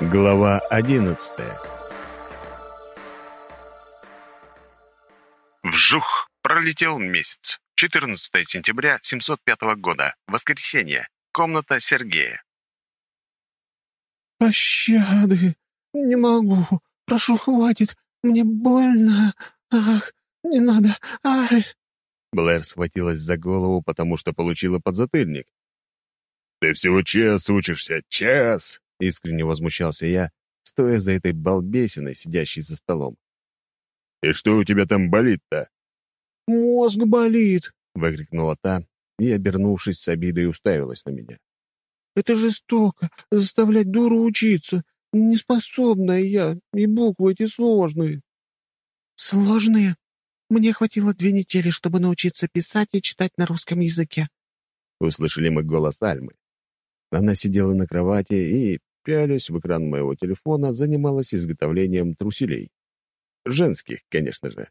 Глава одиннадцатая Вжух! Пролетел месяц. 14 сентября 705 года. Воскресенье. Комната Сергея. «Пощады! Не могу! Прошу, хватит! Мне больно! Ах, не надо! Ай!» Блэр схватилась за голову, потому что получила подзатыльник. «Ты всего час учишься! Час!» — искренне возмущался я, стоя за этой балбесиной, сидящей за столом. «И что у тебя там болит-то?» «Мозг болит!» — выкрикнула та и, обернувшись с обидой, уставилась на меня. «Это жестоко, заставлять дуру учиться. Неспособная я, и буквы эти сложные». «Сложные? Мне хватило две недели, чтобы научиться писать и читать на русском языке». Услышали мы голос Альмы. Она сидела на кровати и, пялясь в экран моего телефона, занималась изготовлением труселей. Женских, конечно же.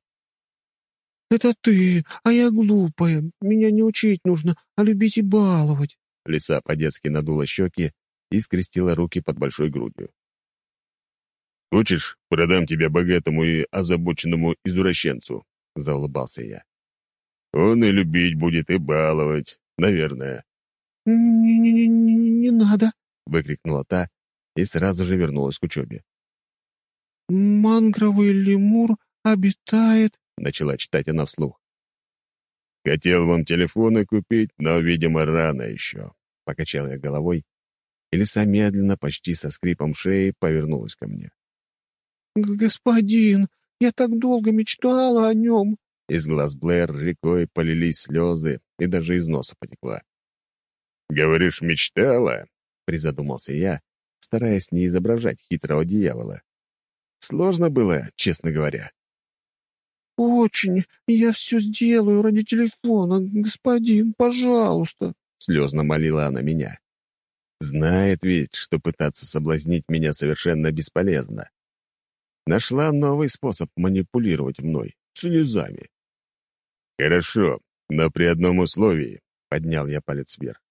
«Это ты, а я глупая. Меня не учить нужно, а любить и баловать». Лиса по-детски надула щеки и скрестила руки под большой грудью. «Хочешь, продам тебя богатому и озабоченному извращенцу?» — заулыбался я. «Он и любить будет, и баловать, наверное». «Не-не-не, не надо», — выкрикнула та и сразу же вернулась к учебе. «Мангровый лемур обитает...» — начала читать она вслух. «Хотел вам телефоны купить, но, видимо, рано еще», — покачал я головой, и лиса медленно, почти со скрипом шеи, повернулась ко мне. «Господин, я так долго мечтала о нем!» Из глаз Блэр рекой полились слезы, и даже из носа потекла. «Говоришь, мечтала?» — призадумался я, стараясь не изображать хитрого дьявола. Сложно было, честно говоря. «Очень. Я все сделаю ради телефона. Господин, пожалуйста!» — слезно молила она меня. Знает ведь, что пытаться соблазнить меня совершенно бесполезно. Нашла новый способ манипулировать мной — слезами. «Хорошо, но при одном условии», — поднял я палец вверх.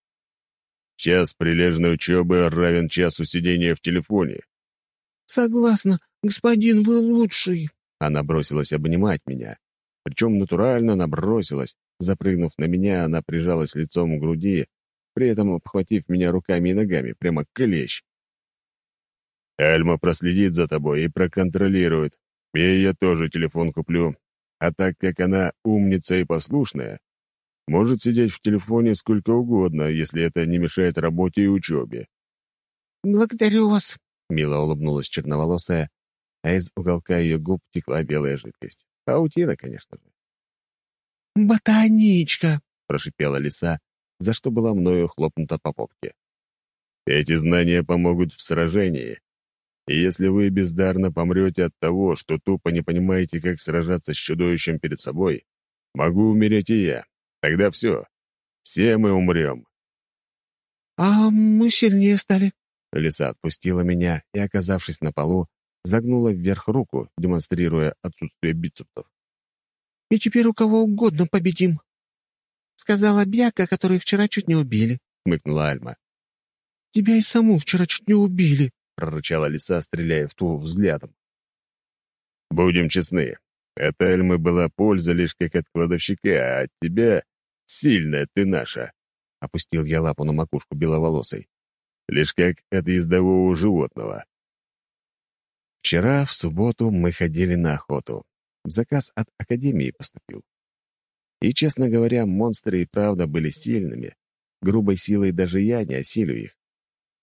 «Час прилежной учебы равен часу сидения в телефоне». «Согласна, господин, вы лучший», она бросилась обнимать меня. Причем натурально набросилась. Запрыгнув на меня, она прижалась лицом к груди, при этом обхватив меня руками и ногами, прямо клещ. «Альма проследит за тобой и проконтролирует. И я тоже телефон куплю. А так как она умница и послушная, может сидеть в телефоне сколько угодно, если это не мешает работе и учебе». «Благодарю вас», — мило улыбнулась черноволосая, а из уголка ее губ текла белая жидкость. Паутина, конечно же. «Ботаничка!» — прошипела лиса, за что была мною хлопнута по попке. «Эти знания помогут в сражении. И если вы бездарно помрете от того, что тупо не понимаете, как сражаться с чудовищем перед собой, могу умереть и я. Тогда все. Все мы умрем». «А мы сильнее стали». Лиса отпустила меня и, оказавшись на полу, загнула вверх руку, демонстрируя отсутствие бицепсов. «И теперь у кого угодно победим», — сказала Бьяка, которую вчера чуть не убили, — хмыкнула Альма. «Тебя и саму вчера чуть не убили», — прорычала лиса, стреляя в ту взглядом. «Будем честны, от Альмы была польза лишь как от кладовщика, а от тебя сильная ты наша», — опустил я лапу на макушку беловолосой. «Лишь как от ездового животного». Вчера, в субботу, мы ходили на охоту. Заказ от Академии поступил. И, честно говоря, монстры и правда были сильными. Грубой силой даже я не осилю их.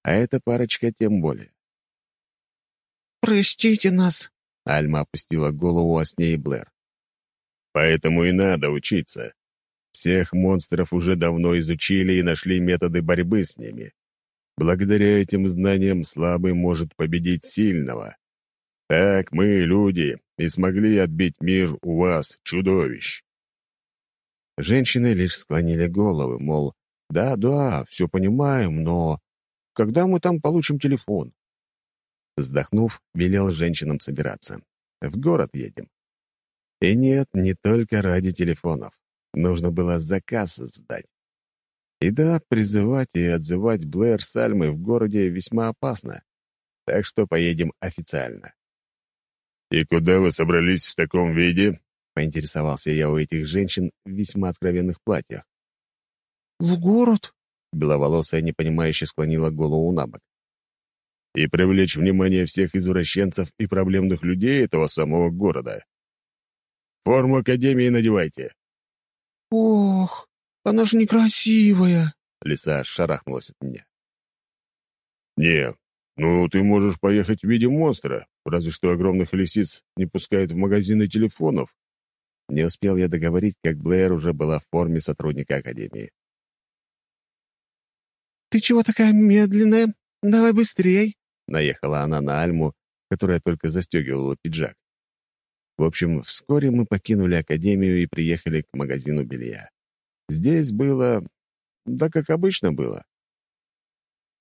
А эта парочка тем более. «Простите нас!» — Альма опустила голову о сне и Блэр. «Поэтому и надо учиться. Всех монстров уже давно изучили и нашли методы борьбы с ними. Благодаря этим знаниям слабый может победить сильного. Так мы, люди, и смогли отбить мир у вас, чудовищ. Женщины лишь склонили головы, мол, да-да, все понимаем, но когда мы там получим телефон? Вздохнув, велел женщинам собираться. В город едем. И нет, не только ради телефонов. Нужно было заказ сдать. И да, призывать и отзывать Блэр с Альмой в городе весьма опасно. так что поедем официально. «И куда вы собрались в таком виде?» — поинтересовался я у этих женщин в весьма откровенных платьях. «В город?» — беловолосая непонимающе склонила голову на бок. «И привлечь внимание всех извращенцев и проблемных людей этого самого города. Форму Академии надевайте». «Ох, она же некрасивая!» Лиса шарахнулась от меня. «Не, ну ты можешь поехать в виде монстра, разве что огромных лисиц не пускают в магазины телефонов». Не успел я договорить, как Блэр уже была в форме сотрудника Академии. «Ты чего такая медленная? Давай быстрей!» Наехала она на Альму, которая только застегивала пиджак. В общем, вскоре мы покинули Академию и приехали к магазину белья. Здесь было... да как обычно было.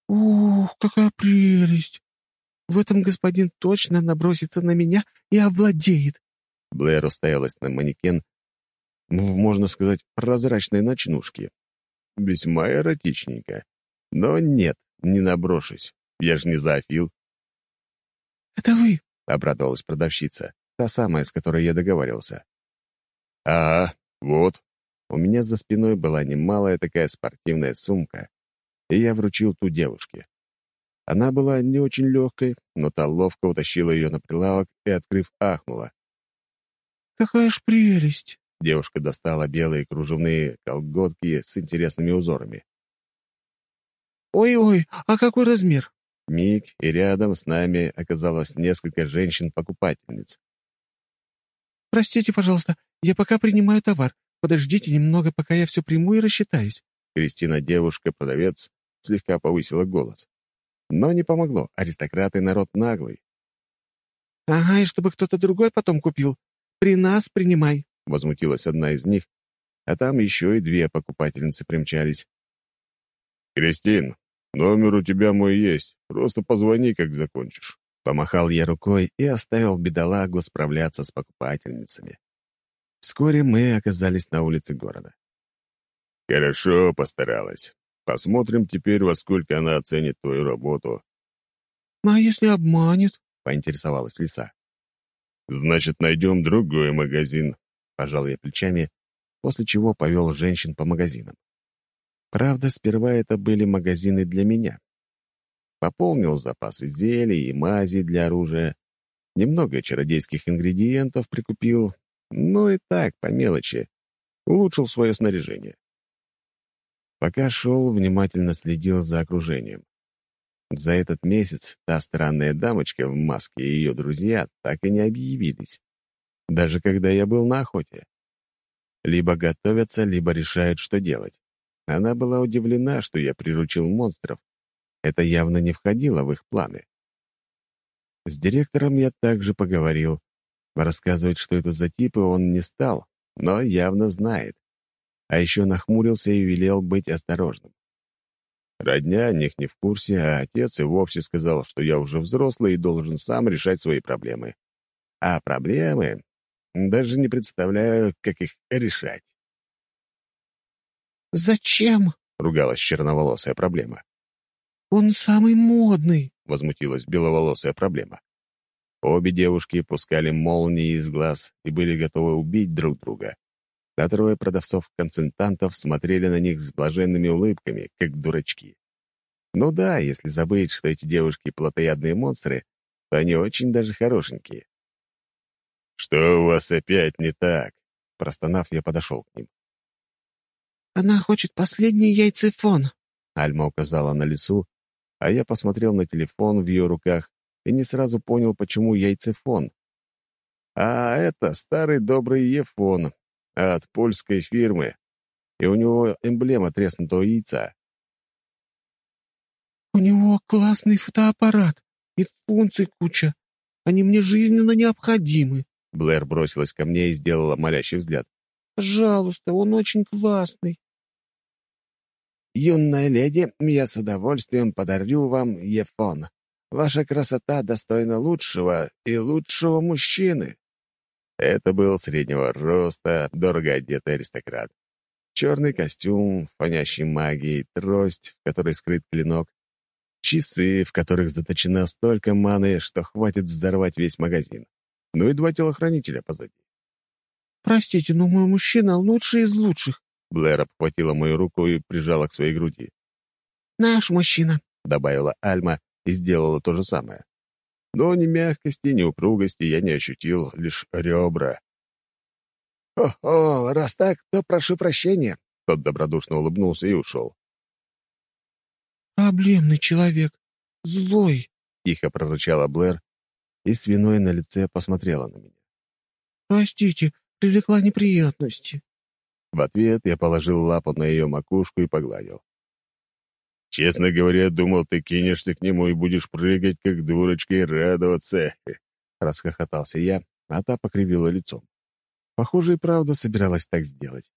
«Ух, какая прелесть! В этом господин точно набросится на меня и овладеет!» Блэр устоялась на манекен, в, можно сказать, прозрачной ночнушке. Весьма эротичненько. Но нет, не наброшусь. Я же не зоофил. «Это вы?» — обрадовалась продавщица, та самая, с которой я договаривался. «Ага, вот». У меня за спиной была немалая такая спортивная сумка, и я вручил ту девушке. Она была не очень легкой, но та ловко утащила ее на прилавок и, открыв, ахнула. «Какая ж прелесть!» Девушка достала белые кружевные колготки с интересными узорами. «Ой-ой, а какой размер?» Миг, и рядом с нами оказалось несколько женщин-покупательниц. «Простите, пожалуйста, я пока принимаю товар. Подождите немного, пока я все приму и рассчитаюсь». Кристина, девушка-продавец, слегка повысила голос. Но не помогло, аристократы — народ наглый. «Ага, и чтобы кто-то другой потом купил. При нас принимай», — возмутилась одна из них, а там еще и две покупательницы примчались. «Кристин, номер у тебя мой есть. Просто позвони, как закончишь». Помахал я рукой и оставил бедолагу справляться с покупательницами. Вскоре мы оказались на улице города. «Хорошо постаралась. Посмотрим теперь, во сколько она оценит твою работу». «А если обманет?» — поинтересовалась лиса. «Значит, найдем другой магазин», — пожал я плечами, после чего повел женщин по магазинам. Правда, сперва это были магазины для меня. Пополнил запасы зелий и мази для оружия, немного чародейских ингредиентов прикупил, ну и так, по мелочи, улучшил свое снаряжение. Пока шел, внимательно следил за окружением. За этот месяц та странная дамочка в маске и ее друзья так и не объявились, даже когда я был на охоте. Либо готовятся, либо решают, что делать. Она была удивлена, что я приручил монстров. Это явно не входило в их планы. С директором я также поговорил. Рассказывать, что это за типы, он не стал, но явно знает. А еще нахмурился и велел быть осторожным. Родня о них не в курсе, а отец и вовсе сказал, что я уже взрослый и должен сам решать свои проблемы. А проблемы... Даже не представляю, как их решать. «Зачем?» — ругалась черноволосая проблема. «Он самый модный», — возмутилась беловолосая проблема. Обе девушки пускали молнии из глаз и были готовы убить друг друга. А трое продавцов-консультантов смотрели на них с блаженными улыбками, как дурачки. Ну да, если забыть, что эти девушки — плотоядные монстры, то они очень даже хорошенькие. «Что у вас опять не так?» Простонав, я подошел к ним. «Она хочет последний яйцефон», — Альма указала на лесу, а я посмотрел на телефон в ее руках и не сразу понял, почему яйцефон. А это старый добрый Ефон от польской фирмы, и у него эмблема треснутого яйца. «У него классный фотоаппарат и функций куча. Они мне жизненно необходимы». Блэр бросилась ко мне и сделала молящий взгляд. «Пожалуйста, он очень классный». «Юная леди, я с удовольствием подарю вам Ефон. Ваша красота достойна лучшего и лучшего мужчины». Это был среднего роста, дорого одетый аристократ. Черный костюм, фонящий магией, трость, в которой скрыт клинок. часы, в которых заточено столько маны, что хватит взорвать весь магазин, ну и два телохранителя позади. «Простите, но мой мужчина лучший из лучших», Блэр обхватила мою руку и прижала к своей груди. «Наш мужчина», — добавила Альма и сделала то же самое. Но ни мягкости, ни упругости я не ощутил, лишь ребра. «О-о, раз так, то прошу прощения», — тот добродушно улыбнулся и ушел. «Проблемный человек, злой», — тихо прорычала Блэр, и свиной на лице посмотрела на меня. «Простите, привлекла неприятности». В ответ я положил лапу на ее макушку и погладил. «Честно говоря, думал, ты кинешься к нему и будешь прыгать, как дурочка, и радоваться», — расхохотался я, а та покривила лицом. Похоже, и правда собиралась так сделать.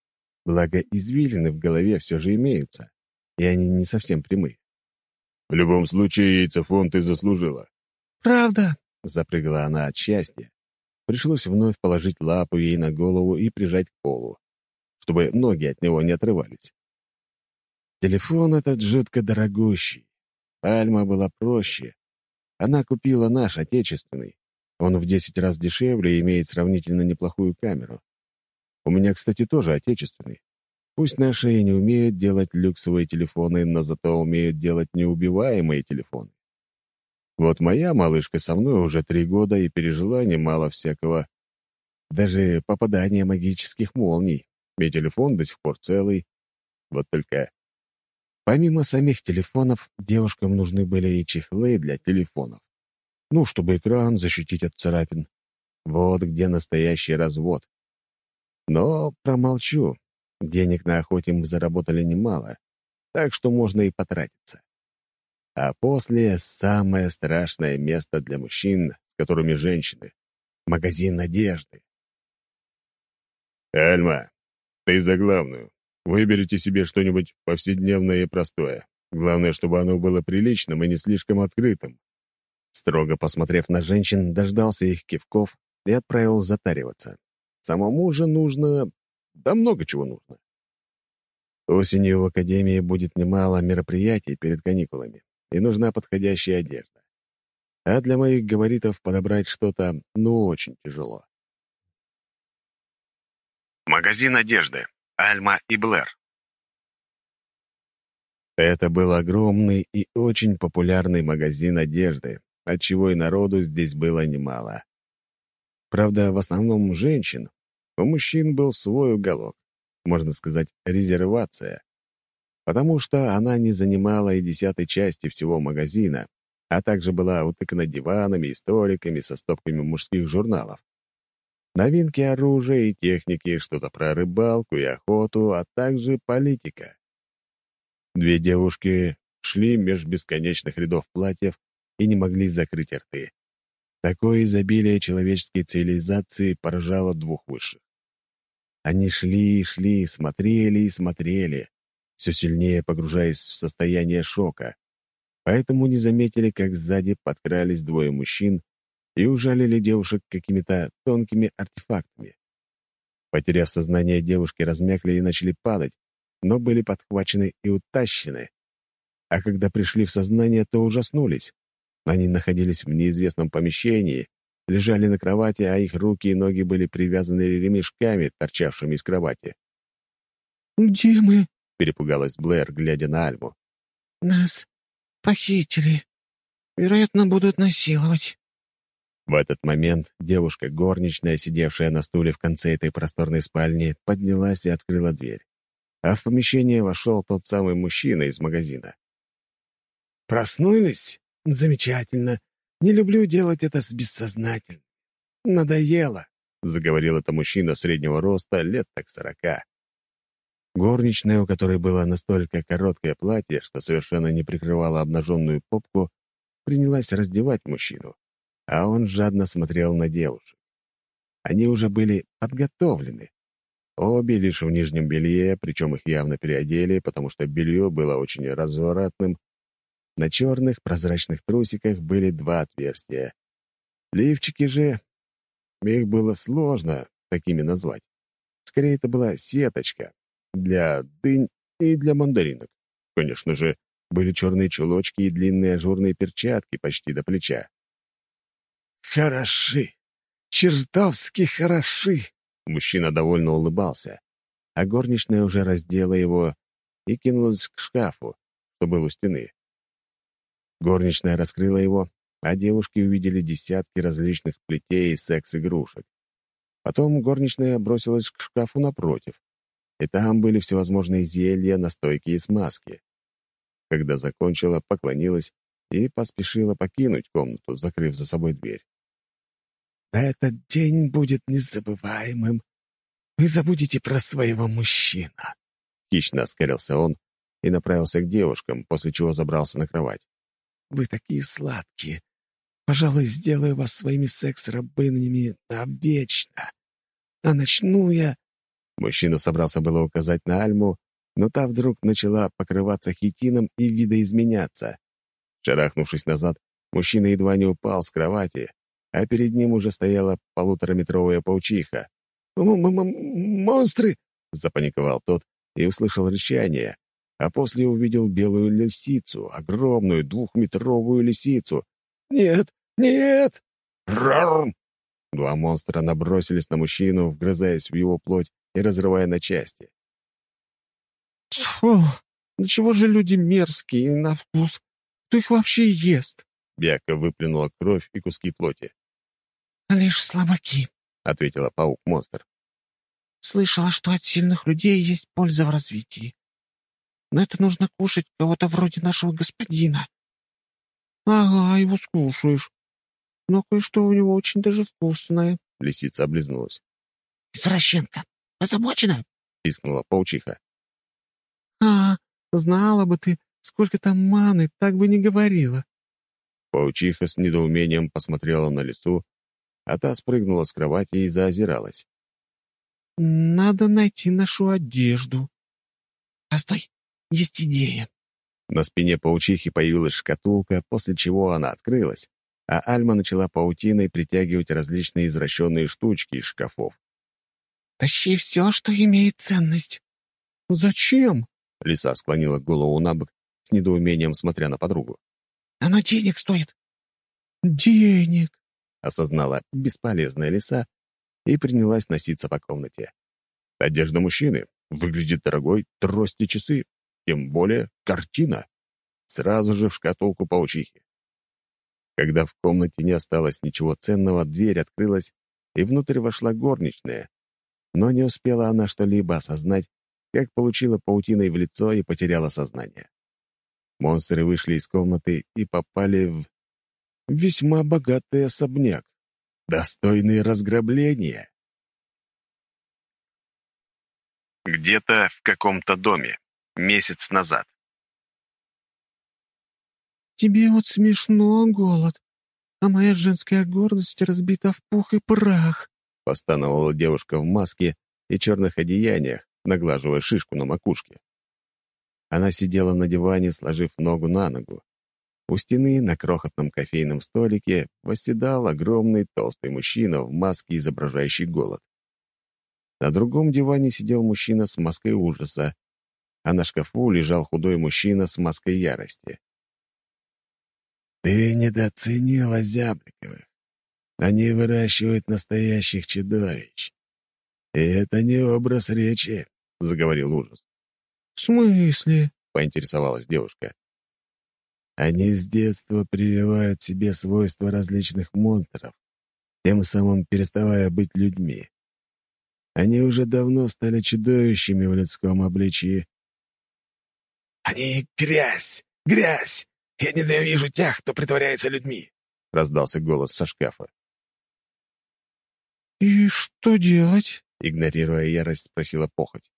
Благо, извилины в голове все же имеются, и они не совсем прямые. «В любом случае, яйцефон ты заслужила». «Правда?» — запрыгала она от счастья. Пришлось вновь положить лапу ей на голову и прижать к полу чтобы ноги от него не отрывались. Телефон этот жутко дорогущий. Альма была проще. Она купила наш, отечественный. Он в десять раз дешевле и имеет сравнительно неплохую камеру. У меня, кстати, тоже отечественный. Пусть наши и не умеют делать люксовые телефоны, но зато умеют делать неубиваемые телефоны. Вот моя малышка со мной уже три года и пережила немало всякого, даже попадания магических молний. И телефон до сих пор целый. Вот только помимо самих телефонов, девушкам нужны были и чехлы для телефонов. Ну, чтобы экран защитить от царапин. Вот где настоящий развод. Но промолчу. Денег на охоте мы заработали немало, так что можно и потратиться. А после — самое страшное место для мужчин, с которыми женщины — магазин одежды. «Альма, ты за главную. Выберите себе что-нибудь повседневное и простое. Главное, чтобы оно было приличным и не слишком открытым. Строго посмотрев на женщин, дождался их кивков и отправил затариваться. Самому же нужно... Да много чего нужно. Осенью в Академии будет немало мероприятий перед каникулами, и нужна подходящая одежда. А для моих габаритов подобрать что-то, ну, очень тяжело. Магазин одежды. Альма и Блэр. Это был огромный и очень популярный магазин одежды, отчего и народу здесь было немало. Правда, в основном женщин. У мужчин был свой уголок, можно сказать, резервация, потому что она не занимала и десятой части всего магазина, а также была утыкана диванами и столиками со стопками мужских журналов. Новинки оружия и техники, что-то про рыбалку и охоту, а также политика. Две девушки шли меж бесконечных рядов платьев и не могли закрыть рты. Такое изобилие человеческой цивилизации поражало двух высших. Они шли и шли, смотрели и смотрели, все сильнее погружаясь в состояние шока, поэтому не заметили, как сзади подкрались двое мужчин и ужалили девушек какими-то тонкими артефактами. Потеряв сознание, девушки размякли и начали падать, но были подхвачены и утащены. А когда пришли в сознание, то ужаснулись. Они находились в неизвестном помещении, лежали на кровати, а их руки и ноги были привязаны ремешками, торчавшими из кровати. «Где мы?» — перепугалась Блэр, глядя на Альму. «Нас похитили. Вероятно, будут насиловать». В этот момент девушка, горничная, сидевшая на стуле в конце этой просторной спальни, поднялась и открыла дверь. А в помещение вошел тот самый мужчина из магазина. «Проснулись? Замечательно. Не люблю делать это с бессознательным. Надоело», — заговорил это мужчина среднего роста, лет так сорока. Горничная, у которой было настолько короткое платье, что совершенно не прикрывало обнаженную попку, принялась раздевать мужчину а он жадно смотрел на девушек. Они уже были подготовлены. Обе лишь в нижнем белье, причем их явно переодели, потому что белье было очень развратным. На черных прозрачных трусиках были два отверстия. Лифчики же... Их было сложно такими назвать. Скорее, это была сеточка для дынь и для мандаринок. Конечно же, были черные чулочки и длинные ажурные перчатки почти до плеча. «Хороши! Чертовски хороши!» Мужчина довольно улыбался, а горничная уже раздела его и кинулась к шкафу, что был у стены. Горничная раскрыла его, а девушки увидели десятки различных плетей и секс-игрушек. Потом горничная бросилась к шкафу напротив, и там были всевозможные зелья, настойки и смазки. Когда закончила, поклонилась и поспешила покинуть комнату, закрыв за собой дверь. «Этот день будет незабываемым. Вы забудете про своего мужчину». Хищно оскалился он и направился к девушкам, после чего забрался на кровать. «Вы такие сладкие. Пожалуй, сделаю вас своими секс-рабынями навечно. А начну я...» Мужчина собрался было указать на Альму, но та вдруг начала покрываться хитином и видоизменяться. Шарахнувшись назад, мужчина едва не упал с кровати, а перед ним уже стояла полутораметровая паучиха. «Монстры!» — запаниковал тот и услышал рычание, а после увидел белую лисицу, огромную двухметровую лисицу. «Нет! Нет!» «Рарм!» Два монстра набросились на мужчину, вгрызаясь в его плоть и разрывая на части. «Фу, да чего же люди мерзкие на вкус? Кто их вообще ест?» Бяка выплюнула кровь и куски плоти. «Лишь слабаки», — ответила паук-монстр. «Слышала, что от сильных людей есть польза в развитии. Но это нужно кушать кого-то вроде нашего господина». «Ага, его скушаешь. Но кое-что у него очень даже вкусное». Лисица облизнулась. «Извращенка! Озабочена?» — пискнула паучиха. «А, знала бы ты, сколько там маны, так бы не говорила». Паучиха с недоумением посмотрела на лесу, а та спрыгнула с кровати и заозиралась. «Надо найти нашу одежду». «Постой, есть идея». На спине паучихи появилась шкатулка, после чего она открылась, а Альма начала паутиной притягивать различные извращенные штучки из шкафов. «Тащи все, что имеет ценность». «Зачем?» — Лиса склонила голову на бок, с недоумением смотря на подругу. «Оно денег стоит». «Денег», — осознала бесполезная лиса и принялась носиться по комнате. Одежда мужчины выглядит дорогой, трости часы, тем более картина. Сразу же в шкатулку паучихи. Когда в комнате не осталось ничего ценного, дверь открылась, и внутрь вошла горничная. Но не успела она что-либо осознать, как получила паутиной в лицо и потеряла сознание. Монстры вышли из комнаты и попали в весьма богатый особняк, достойный разграбления. Где-то в каком-то доме, месяц назад. «Тебе вот смешно, голод, а моя женская гордость разбита в пух и прах», — постановала девушка в маске и черных одеяниях, наглаживая шишку на макушке. Она сидела на диване, сложив ногу на ногу. У стены на крохотном кофейном столике восседал огромный толстый мужчина в маске, изображающий голод. На другом диване сидел мужчина с маской ужаса, а на шкафу лежал худой мужчина с маской ярости. «Ты недооценила Зябликовых. Они выращивают настоящих чудовищ. И это не образ речи», — заговорил ужас. «В смысле?» — поинтересовалась девушка. «Они с детства прививают себе свойства различных монстров, тем самым переставая быть людьми. Они уже давно стали чудовищами в людском обличии». «Они грязь! Грязь! Я ненавижу тех, кто притворяется людьми!» — раздался голос со шкафа. «И что делать?» — игнорируя ярость, спросила похоть.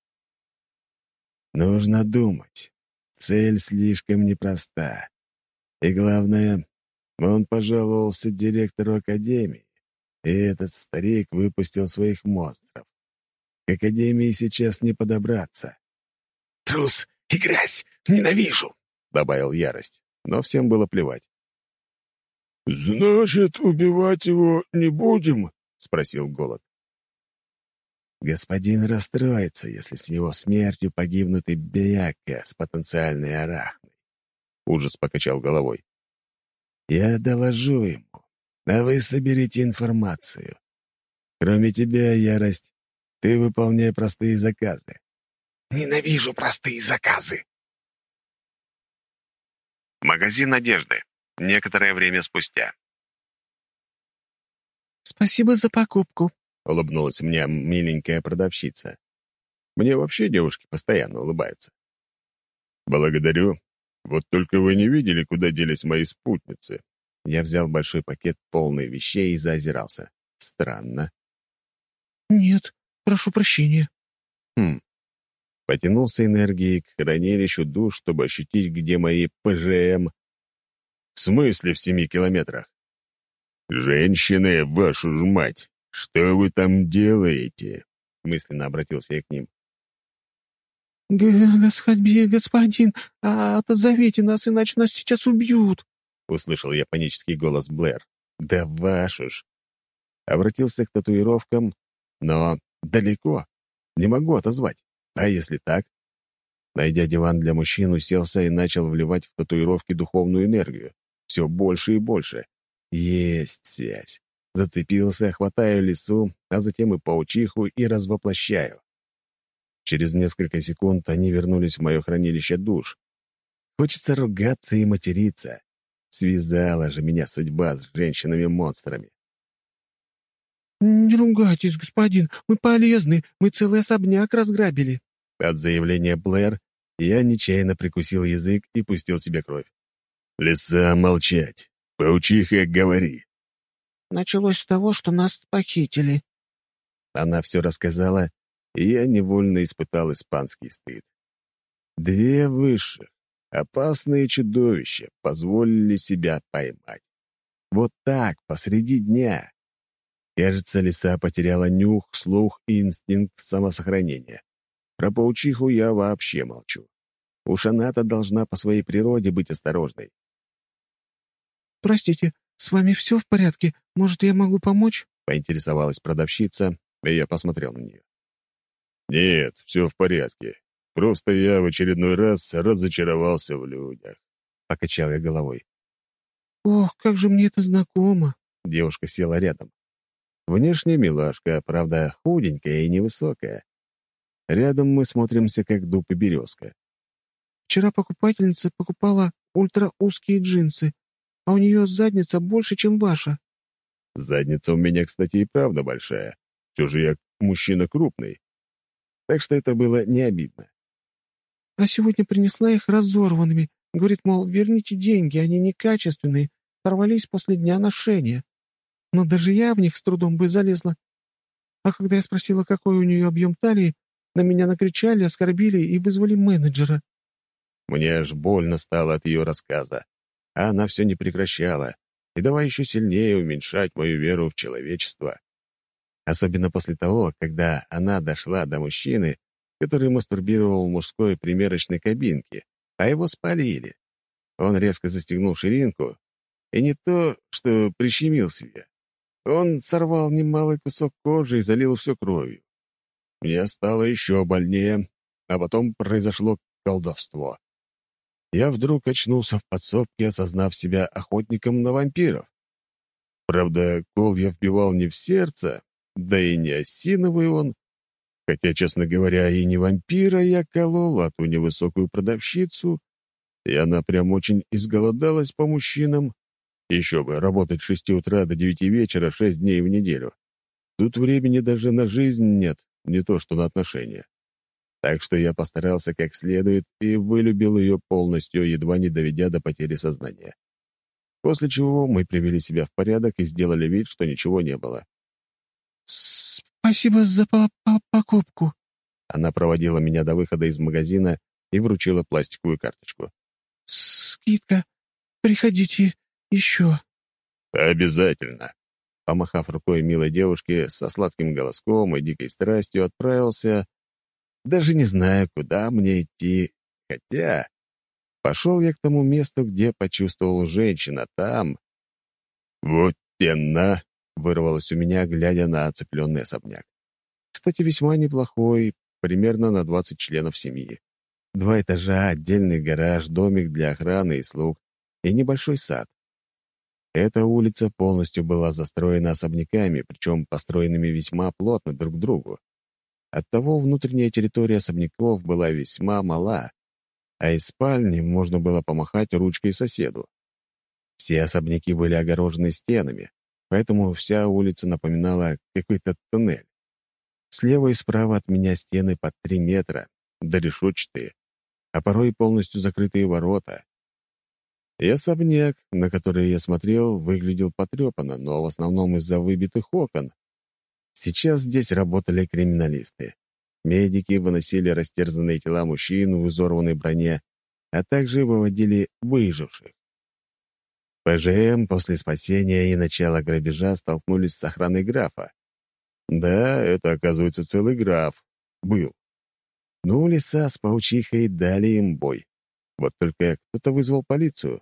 «Нужно думать. Цель слишком непроста. И главное, он пожаловался директору академии, и этот старик выпустил своих монстров. К академии сейчас не подобраться». «Трус и грязь! Ненавижу!» — добавил ярость но всем было плевать. «Значит, убивать его не будем?» — спросил Голод. «Господин расстроится, если с его смертью погибнут и Бияка с потенциальной арахной. Ужас покачал головой. «Я доложу ему, а вы соберите информацию. Кроме тебя, Ярость, ты выполняй простые заказы». «Ненавижу простые заказы!» Магазин одежды. Некоторое время спустя. «Спасибо за покупку», — улыбнулась мне миленькая продавщица. Мне вообще девушки постоянно улыбаются. «Благодарю. Вот только вы не видели, куда делись мои спутницы». Я взял большой пакет, полный вещей, и заозирался. Странно. «Нет, прошу прощения». Хм. Потянулся энергией к хранилищу душ, чтобы ощутить, где мои ПЖМ. В смысле в семи километрах? «Женщины, вашу ж мать, что вы там делаете?» Мысленно обратился я к ним. «Господин, господин, а отзовите нас, иначе нас сейчас убьют!» Услышал я панический голос Блэр. «Да вашу ж!» Обратился к татуировкам, но далеко. Не могу отозвать. А если так? Найдя диван для мужчин, уселся и начал вливать в татуировки духовную энергию. Все больше и больше. Есть связь. Зацепился, хватаю лесу, а затем и паучиху и развоплощаю. Через несколько секунд они вернулись в мое хранилище душ. Хочется ругаться и материться. Связала же меня судьба с женщинами-монстрами. «Не ругайтесь, господин, мы полезны, мы целый особняк разграбили». От заявления Блэр я нечаянно прикусил язык и пустил себе кровь. «Лиса, молчать! Паучиха, говори!» «Началось с того, что нас похитили». Она все рассказала, и я невольно испытал испанский стыд. Две высших, опасные чудовища позволили себя поймать. Вот так, посреди дня. Кажется, лиса потеряла нюх, слух и инстинкт самосохранения. Про паучиху я вообще молчу. Уж она-то должна по своей природе быть осторожной. «Простите, с вами все в порядке? Может, я могу помочь?» — поинтересовалась продавщица, и я посмотрел на нее. «Нет, все в порядке. Просто я в очередной раз разочаровался в людях», — покачал я головой. «Ох, как же мне это знакомо!» Девушка села рядом. Внешне милашка, правда, худенькая и невысокая. Рядом мы смотримся, как дуб и березка. «Вчера покупательница покупала ультраузкие джинсы, а у нее задница больше, чем ваша». Задница у меня, кстати, и правда большая. Все же я мужчина крупный. Так что это было не обидно. «А сегодня принесла их разорванными. Говорит, мол, верните деньги, они некачественные, порвались после дня ношения но даже я в них с трудом бы залезла. А когда я спросила, какой у нее объем талии, на меня накричали, оскорбили и вызвали менеджера. Мне аж больно стало от ее рассказа. А она все не прекращала, и давай еще сильнее уменьшать мою веру в человечество. Особенно после того, когда она дошла до мужчины, который мастурбировал в мужской примерочной кабинке, а его спалили. Он резко застегнул ширинку, и не то, что прищемил себе, он сорвал немалый кусок кожи и залил все кровью. Мне стало еще больнее, а потом произошло колдовство. Я вдруг очнулся в подсобке, осознав себя охотником на вампиров. Правда, кол я вбивал не в сердце, да и не осиновый он. Хотя, честно говоря, и не вампира я колол, а ту невысокую продавщицу, и она прям очень изголодалась по мужчинам, еще бы, работать с шести утра до девяти вечера шесть дней в неделю. Тут времени даже на жизнь нет, не то что на отношения. Так что я постарался как следует и вылюбил ее полностью, едва не доведя до потери сознания. После чего мы привели себя в порядок и сделали вид, что ничего не было. «Спасибо за по -по покупку». Она проводила меня до выхода из магазина и вручила пластиковую карточку. «Скидка. Приходите еще». «Обязательно». Помахав рукой милой девушке со сладким голоском и дикой страстью, отправился... Даже не знаю, куда мне идти. Хотя... Пошел я к тому месту, где почувствовал женщина. Там... «Вот тена!» — вырвалось у меня, глядя на оцепленный особняк. Кстати, весьма неплохой, примерно на 20 членов семьи. Два этажа, отдельный гараж, домик для охраны и слуг и небольшой сад. Эта улица полностью была застроена особняками, причем построенными весьма плотно друг к другу. Оттого внутренняя территория особняков была весьма мала, а из спальни можно было помахать ручкой соседу. Все особняки были огорожены стенами, поэтому вся улица напоминала какой-то туннель. Слева и справа от меня стены под три метра, да решетчатые, а порой полностью закрытые ворота. И особняк, на который я смотрел, выглядел потрепанно, но в основном из-за выбитых окон. Сейчас здесь работали криминалисты. Медики выносили растерзанные тела мужчин в изорванной броне, а также выводили выживших. ПЖМ после спасения и начала грабежа столкнулись с охраной графа. Да, это, оказывается, целый граф. Был. Ну, лиса с паучихой дали им бой. Вот только кто-то вызвал полицию.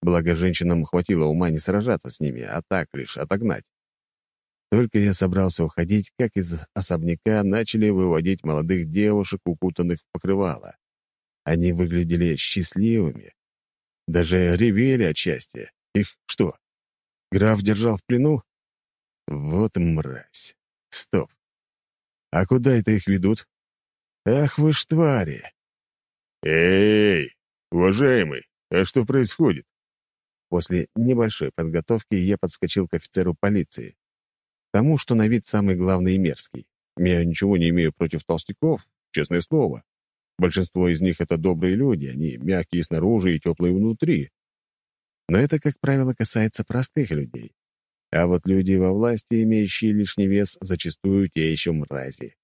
Благо, женщинам хватило ума не сражаться с ними, а так лишь отогнать. Только я собрался уходить, как из особняка начали выводить молодых девушек, укутанных в покрывало. Они выглядели счастливыми, даже ревели от счастья. Их что, граф держал в плену? Вот мразь. Стоп. А куда это их ведут? Ах вы ж твари! Эй, уважаемый, а что происходит? После небольшой подготовки я подскочил к офицеру полиции. Тому, что на вид самый главный и мерзкий. Я ничего не имею против толстяков, честное слово. Большинство из них — это добрые люди, они мягкие снаружи и теплые внутри. Но это, как правило, касается простых людей. А вот люди во власти, имеющие лишний вес, зачастую те еще мрази.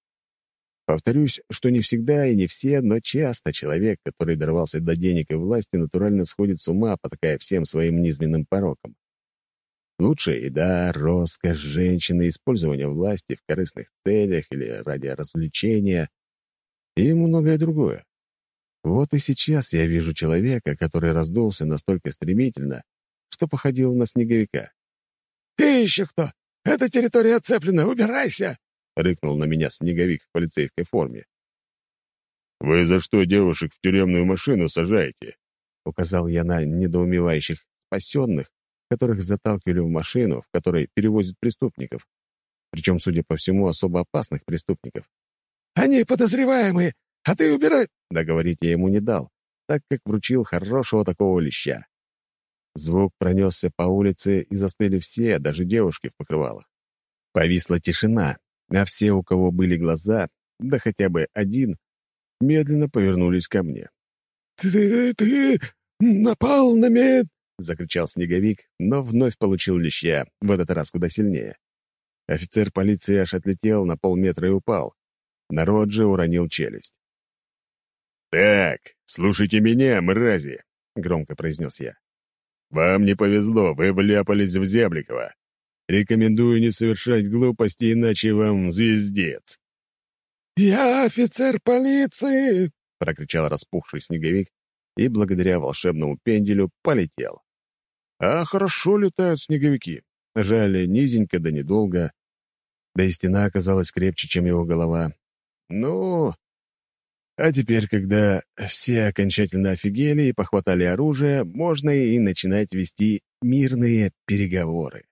Повторюсь, что не всегда и не все, но часто человек, который дорвался до денег и власти, натурально сходит с ума, потакая всем своим низменным порокам. Лучшая еда, роскошь, женщины, использование власти в корыстных целях или ради развлечения и многое другое. Вот и сейчас я вижу человека, который раздулся настолько стремительно, что походил на снеговика. «Ты еще кто? Эта территория оцеплена, убирайся!» — рыкнул на меня снеговик в полицейской форме. «Вы за что девушек в тюремную машину сажаете?» — указал я на недоумевающих спасенных, которых заталкивали в машину, в которой перевозят преступников. Причем, судя по всему, особо опасных преступников. «Они подозреваемые, а ты убирай...» Договорить я ему не дал, так как вручил хорошего такого леща. Звук пронесся по улице, и застыли все, даже девушки в покрывалах. Повисла тишина, а все, у кого были глаза, да хотя бы один, медленно повернулись ко мне. «Ты, ты, ты напал на мед...» — закричал Снеговик, но вновь получил леща, в этот раз куда сильнее. Офицер полиции аж отлетел на полметра и упал. Народ же уронил челюсть. «Так, слушайте меня, мрази!» — громко произнес я. «Вам не повезло, вы вляпались в Зябликова. Рекомендую не совершать глупости, иначе вам звездец». «Я офицер полиции!» — прокричал распухший снеговик и благодаря волшебному пенделю полетел. А хорошо летают снеговики. Жаль, низенько да недолго. Да и стена оказалась крепче, чем его голова. Ну, а теперь, когда все окончательно офигели и похватали оружие, можно и начинать вести мирные переговоры.